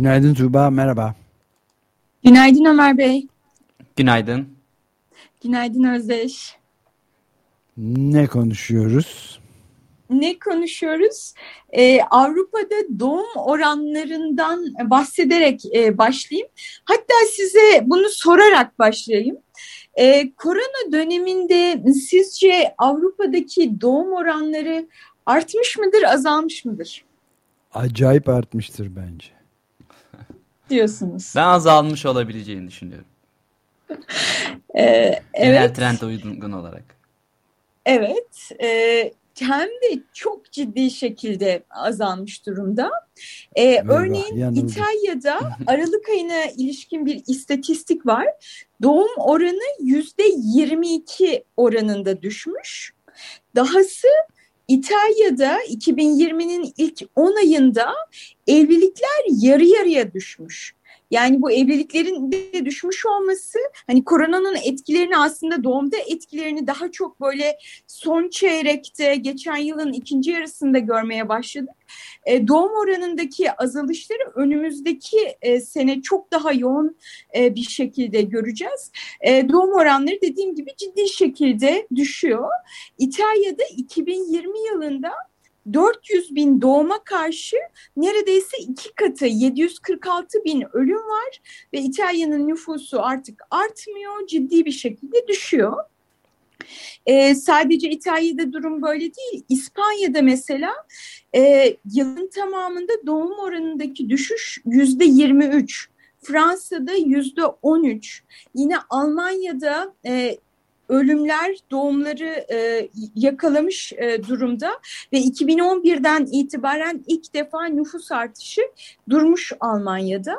Günaydın Tuğba, merhaba. Günaydın Ömer Bey. Günaydın. Günaydın Özdeş. Ne konuşuyoruz? Ne konuşuyoruz? Ee, Avrupa'da doğum oranlarından bahsederek e, başlayayım. Hatta size bunu sorarak başlayayım. Ee, korona döneminde sizce Avrupa'daki doğum oranları artmış mıdır, azalmış mıdır? Acayip artmıştır bence. Diyorsunuz. Ben azalmış olabileceğini düşünüyorum. Ee, Genel evet. trend uygun olarak. Evet, e, hem de çok ciddi şekilde azalmış durumda. E, Eyvah, örneğin yanıldım. İtalya'da Aralık ayına ilişkin bir istatistik var. Doğum oranı yüzde 22 oranında düşmüş. Dahası İtalya'da 2020'nin ilk 10 ayında evlilikler yarı yarıya düşmüş. Yani bu evliliklerin de düşmüş olması hani koronanın etkilerini aslında doğumda etkilerini daha çok böyle son çeyrekte geçen yılın ikinci yarısında görmeye başladık. E, doğum oranındaki azalışları önümüzdeki e, sene çok daha yoğun e, bir şekilde göreceğiz. E, doğum oranları dediğim gibi ciddi şekilde düşüyor. İtalya'da 2020 yılında 400 bin doğuma karşı neredeyse iki katı 746 bin ölüm var ve İtalya'nın nüfusu artık artmıyor ciddi bir şekilde düşüyor. Ee, sadece İtalya'da durum böyle değil. İspanya'da mesela e, yılın tamamında doğum oranındaki düşüş yüzde 23. Fransa'da yüzde 13. Yine Almanya'da e, ölümler doğumları e, yakalamış e, durumda ve 2011'den itibaren ilk defa nüfus artışı durmuş Almanya'da.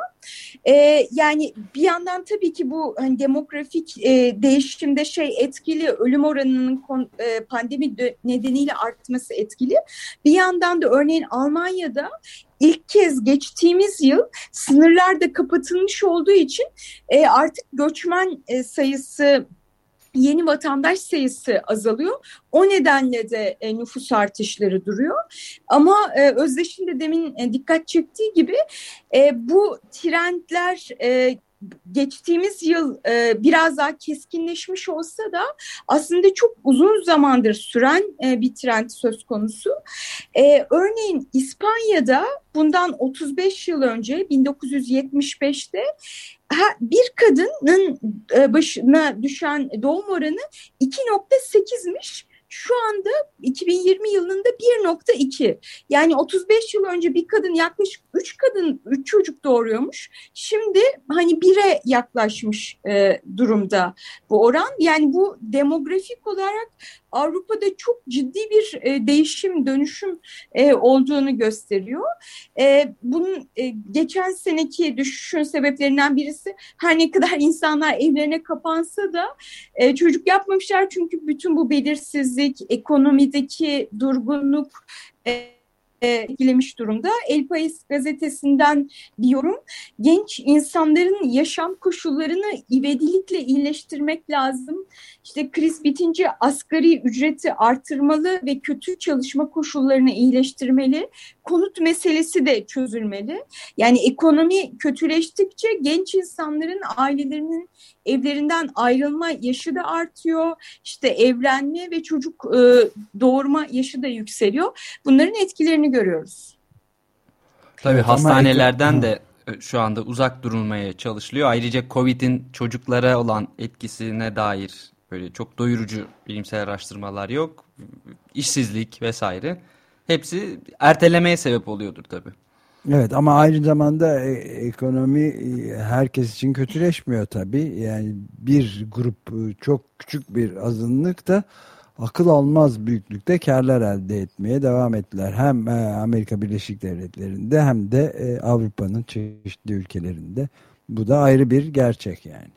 E, yani bir yandan tabii ki bu hani demografik e, değişimde şey etkili, ölüm oranının kon, e, pandemi nedeniyle artması etkili. Bir yandan da örneğin Almanya'da ilk kez geçtiğimiz yıl sınırlar da kapatılmış olduğu için e, artık göçmen e, sayısı yeni vatandaş sayısı azalıyor. O nedenle de e, nüfus artışları duruyor. Ama e, Özdeş'in de demin e, dikkat çektiği gibi e, bu trendler e, geçtiğimiz yıl e, biraz daha keskinleşmiş olsa da aslında çok uzun zamandır süren e, bir trend söz konusu. E, örneğin İspanya'da bundan 35 yıl önce 1975'te ha- bir kadının e, başına düşen doğum oranı 2.8'miş. Şu anda 2020 yılında 1.2. Yani 35 yıl önce bir kadın yaklaşık 3 kadın 3 çocuk doğuruyormuş. Şimdi hani 1'e yaklaşmış e, durumda bu oran. Yani bu demografik olarak Avrupa'da çok ciddi bir e, değişim, dönüşüm e, olduğunu gösteriyor. E, bunun e, geçen seneki düşüşün sebeplerinden birisi her ne kadar insanlar evlerine kapansa da e, çocuk yapmamışlar çünkü bütün bu belirsizlik, ekonomideki durgunluk e, etkilemiş durumda. El País gazetesinden bir yorum. Genç insanların yaşam koşullarını ivedilikle iyileştirmek lazım. İşte kriz bitince asgari ücreti artırmalı ve kötü çalışma koşullarını iyileştirmeli. Konut meselesi de çözülmeli. Yani ekonomi kötüleştikçe genç insanların ailelerinin evlerinden ayrılma yaşı da artıyor. İşte evlenme ve çocuk e, doğurma yaşı da yükseliyor. Bunların etkilerini görüyoruz. Tabii hastanelerden de e, şu anda uzak durulmaya çalışılıyor. Ayrıca Covid'in çocuklara olan etkisine dair böyle çok doyurucu bilimsel araştırmalar yok. İşsizlik vesaire. Hepsi ertelemeye sebep oluyordur tabii. Evet ama aynı zamanda e, ekonomi e, herkes için kötüleşmiyor tabii. Yani bir grup çok küçük bir azınlık da akıl almaz büyüklükte karlar elde etmeye devam ettiler. Hem e, Amerika Birleşik Devletleri'nde hem de e, Avrupa'nın çeşitli ülkelerinde. Bu da ayrı bir gerçek yani.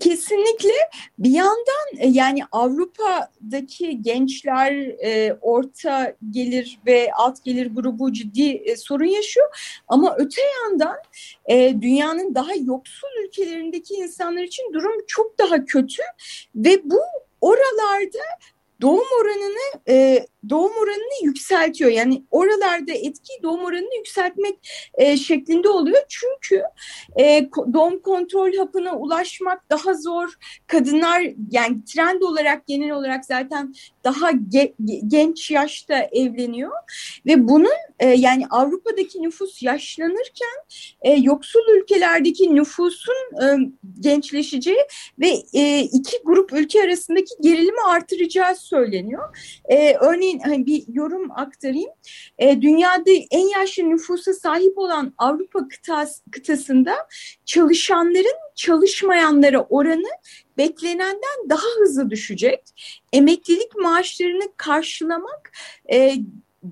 Kesinlikle bir yandan e, yani Avrupa'daki gençler e, orta gelir ve alt gelir grubu ciddi e, sorun yaşıyor. Ama öte yandan e, dünyanın daha yoksul ülkelerindeki insanlar için durum çok daha kötü ve bu oralarda doğum oranını e, doğum oranını yükseltiyor. Yani oralarda etki doğum oranını yükseltmek e, şeklinde oluyor. Çünkü e, doğum kontrol hapına ulaşmak daha zor. Kadınlar yani trend olarak genel olarak zaten daha ge genç yaşta evleniyor ve bunun e, yani Avrupa'daki nüfus yaşlanırken e, yoksul ülkelerdeki nüfusun e, gençleşeceği ve e, iki grup ülke arasındaki gerilimi artıracağı söyleniyor. E, örneğin hani bir yorum aktarayım. E, dünyada en yaşlı nüfusa sahip olan Avrupa kıtas, kıtasında çalışanların çalışmayanlara oranı beklenenden daha hızlı düşecek. Emeklilik maaşlarını karşılamak e,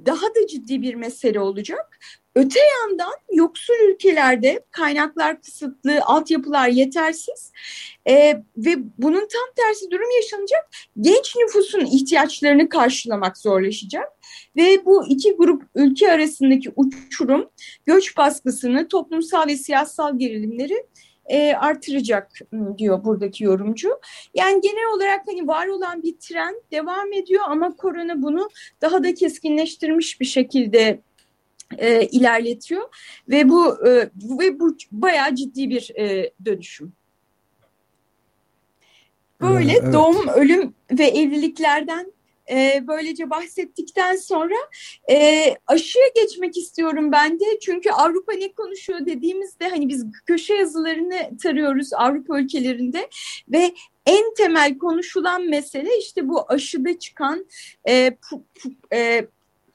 daha da ciddi bir mesele olacak. Öte yandan yoksul ülkelerde kaynaklar kısıtlı, altyapılar yetersiz e, ve bunun tam tersi durum yaşanacak. Genç nüfusun ihtiyaçlarını karşılamak zorlaşacak ve bu iki grup ülke arasındaki uçurum göç baskısını, toplumsal ve siyasal gerilimleri e, artıracak diyor buradaki yorumcu. Yani genel olarak hani var olan bir trend devam ediyor ama korona bunu daha da keskinleştirmiş bir şekilde e, ilerletiyor ve bu e, ve bu bayağı ciddi bir e, dönüşüm. Böyle evet. doğum, ölüm ve evliliklerden e, böylece bahsettikten sonra e, aşıya geçmek istiyorum ben de. Çünkü Avrupa ne konuşuyor dediğimizde hani biz köşe yazılarını tarıyoruz Avrupa ülkelerinde ve en temel konuşulan mesele işte bu aşıda çıkan e, pu, pu, e,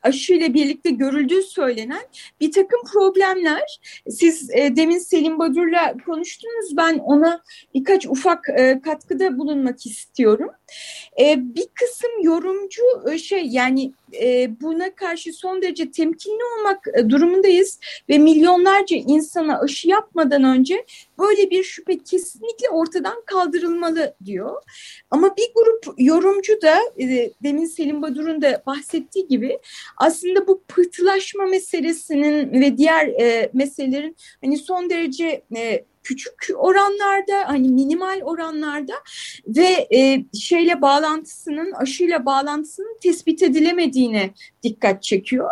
aşıyla birlikte görüldüğü söylenen bir takım problemler. Siz e, demin Selim Badur'la konuştunuz. Ben ona birkaç ufak e, katkıda bulunmak istiyorum. E, bir kısım yorumcu e, şey yani e, buna karşı son derece temkinli olmak e, durumundayız ve milyonlarca insana aşı yapmadan önce böyle bir şüphe kesinlikle ortadan kaldırılmalı diyor. Ama bir grup yorumcu da e, demin Selim Badur'un da bahsettiği gibi aslında bu pıhtılaşma meselesinin ve diğer e, meselelerin hani son derece e, küçük oranlarda hani minimal oranlarda ve e, şeyle bağlantısının aşıyla bağlantısının tespit edilemediğine dikkat çekiyor.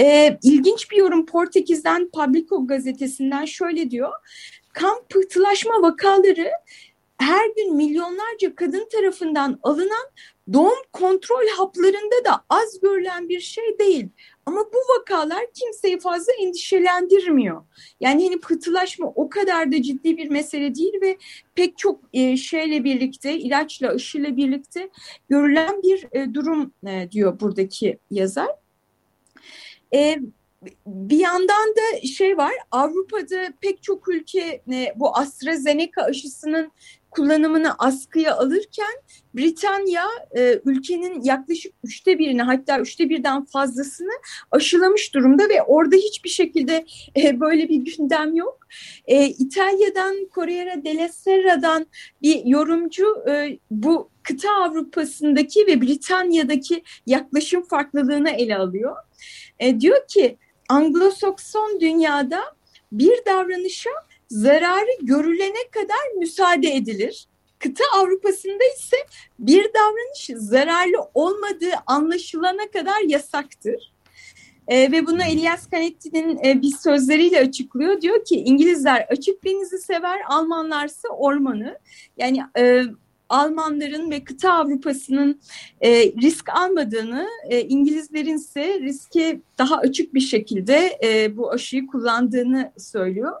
E, ilginç bir yorum Portekiz'den Publico gazetesinden şöyle diyor. Kan pıhtılaşma vakaları her gün milyonlarca kadın tarafından alınan doğum kontrol haplarında da az görülen bir şey değil. Ama bu vakalar kimseyi fazla endişelendirmiyor. Yani hani pıhtılaşma o kadar da ciddi bir mesele değil ve pek çok e, şeyle birlikte, ilaçla, aşıyla birlikte görülen bir e, durum e, diyor buradaki yazar. Bir yandan da şey var Avrupa'da pek çok ülke bu AstraZeneca aşısının kullanımını askıya alırken Britanya e, ülkenin yaklaşık üçte birini hatta üçte birden fazlasını aşılamış durumda ve orada hiçbir şekilde e, böyle bir gündem yok. E, İtalya'dan Corriere della Serra'dan bir yorumcu e, bu kıta Avrupa'sındaki ve Britanya'daki yaklaşım farklılığını ele alıyor. E, diyor ki Anglo-Sakson dünyada bir davranışa zararı görülene kadar müsaade edilir. Kıta Avrupa'sında ise bir davranış zararlı olmadığı anlaşılana kadar yasaktır. E, ve bunu Elias Canetti'nin e, bir sözleriyle açıklıyor. Diyor ki İngilizler açık denizi sever, Almanlarsa ormanı. Yani e, Almanların ve kıta Avrupa'sının e, risk almadığını, e, İngilizlerin ise riske daha açık bir şekilde e, bu aşıyı kullandığını söylüyor.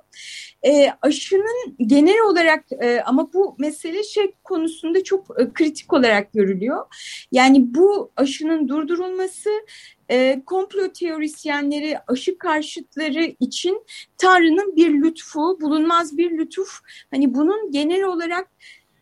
E, aşının genel olarak e, ama bu mesele şey konusunda çok e, kritik olarak görülüyor. Yani bu aşının durdurulması e, komplo teorisyenleri, aşı karşıtları için Tanrı'nın bir lütfu, bulunmaz bir lütuf. Hani bunun genel olarak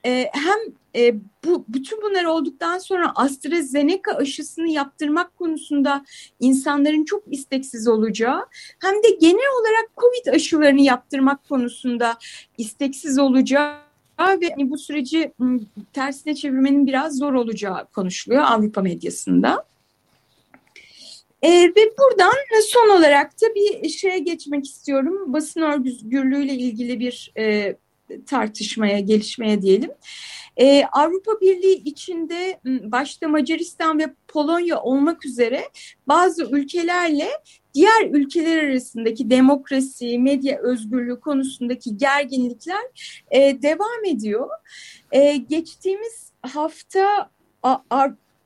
e, hem e, bu bütün bunlar olduktan sonra AstraZeneca aşısını yaptırmak konusunda insanların çok isteksiz olacağı hem de genel olarak COVID aşılarını yaptırmak konusunda isteksiz olacağı ve hani bu süreci tersine çevirmenin biraz zor olacağı konuşuluyor Avrupa medyasında. E, ve buradan son olarak da bir şeye geçmek istiyorum. Basın özgürlüğüyle ilgili bir e, tartışmaya, gelişmeye diyelim. Ee, Avrupa Birliği içinde başta Macaristan ve Polonya olmak üzere bazı ülkelerle diğer ülkeler arasındaki demokrasi, medya özgürlüğü konusundaki gerginlikler e, devam ediyor. E, geçtiğimiz hafta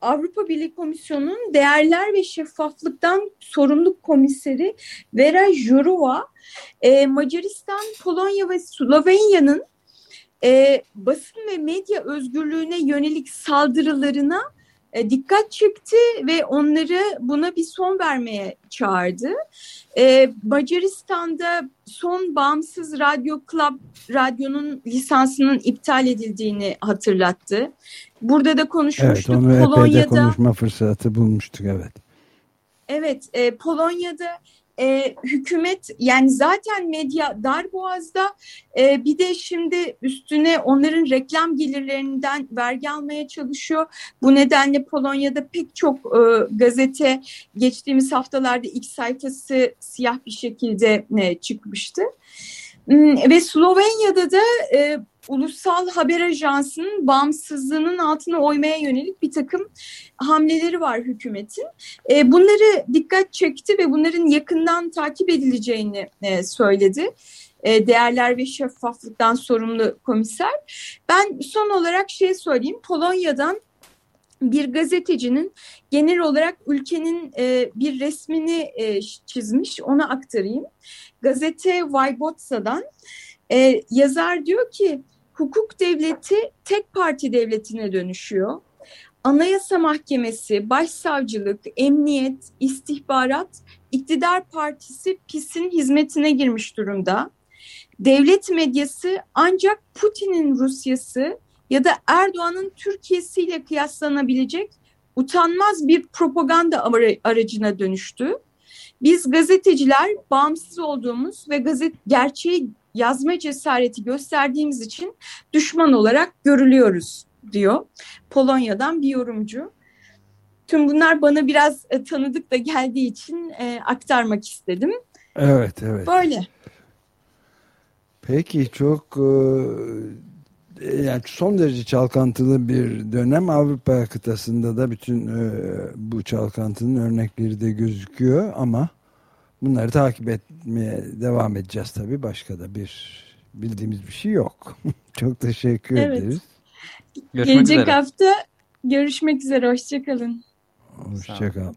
Avrupa Birliği Komisyonu'nun değerler ve şeffaflıktan sorumlu komiseri Vera Jourova, e, Macaristan, Polonya ve Slovenya'nın e, basın ve medya özgürlüğüne yönelik saldırılarına e, dikkat çekti ve onları buna bir son vermeye çağırdı. E, Macaristan'da son bağımsız radyo Club radyonun lisansının iptal edildiğini hatırlattı. Burada da konuşmuştuk. Evet onu Polonya'da konuşma fırsatı bulmuştuk evet. Evet e, Polonya'da e, hükümet yani zaten medya dar boğazda e, bir de şimdi üstüne onların reklam gelirlerinden vergi almaya çalışıyor. Bu nedenle Polonya'da pek çok e, gazete geçtiğimiz haftalarda ilk sayfası siyah bir şekilde e, çıkmıştı. Hmm, ve Slovenya'da da e, ulusal haber ajansının bağımsızlığının altına oymaya yönelik bir takım hamleleri var hükümetin. E, bunları dikkat çekti ve bunların yakından takip edileceğini e, söyledi. E, değerler ve şeffaflıktan sorumlu komiser. Ben son olarak şey söyleyeyim. Polonya'dan bir gazetecinin genel olarak ülkenin e, bir resmini e, çizmiş. Onu aktarayım. Gazete Wybotsa'dan e, yazar diyor ki hukuk devleti tek parti devletine dönüşüyor. Anayasa Mahkemesi, Başsavcılık, Emniyet, istihbarat, iktidar partisi PIS'in hizmetine girmiş durumda. Devlet medyası ancak Putin'in Rusyası ya da Erdoğan'ın Türkiye'si ile kıyaslanabilecek utanmaz bir propaganda aracına dönüştü. Biz gazeteciler bağımsız olduğumuz ve gazet gerçeği yazma cesareti gösterdiğimiz için düşman olarak görülüyoruz diyor. Polonya'dan bir yorumcu. Tüm bunlar bana biraz e, tanıdık da geldiği için e, aktarmak istedim. Evet, evet. Böyle. Peki çok e, yani son derece çalkantılı bir dönem Avrupa kıtasında da bütün e, bu çalkantının örnekleri de gözüküyor ama Bunları takip etmeye devam edeceğiz tabii. Başka da bir bildiğimiz bir şey yok. Çok teşekkür evet. ederiz. Görüşmek Gelecek üzere. hafta görüşmek üzere. Hoşçakalın. Hoşçakalın.